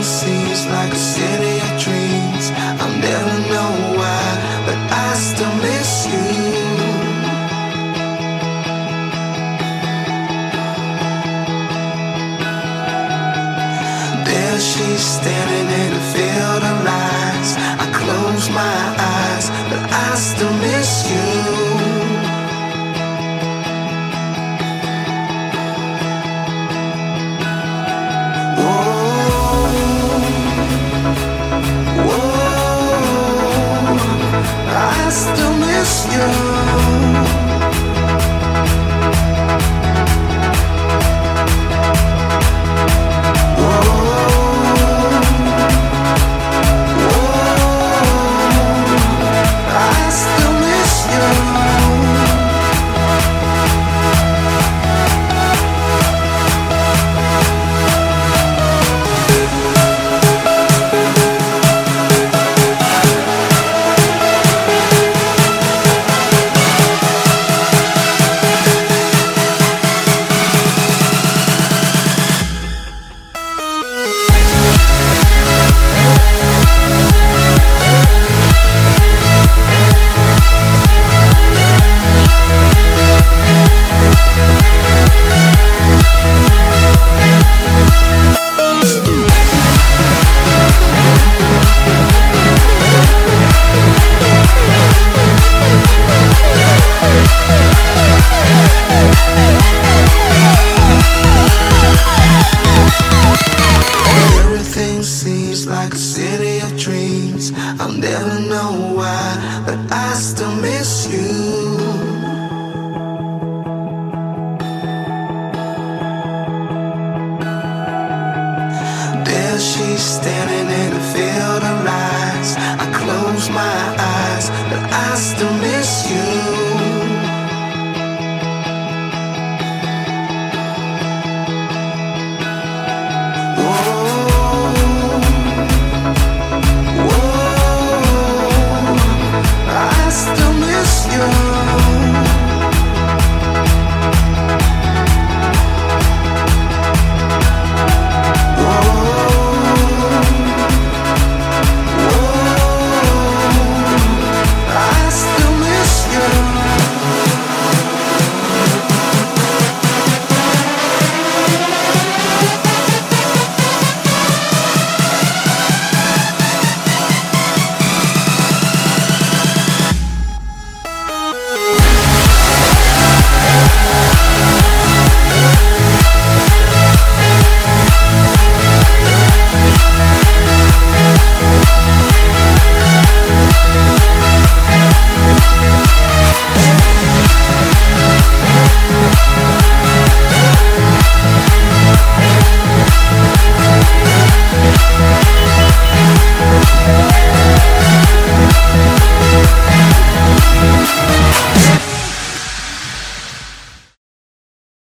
Seems like a city I'll never know why, but I still miss you. There she's standing in a field of lies. I close my eyes, but I still miss you.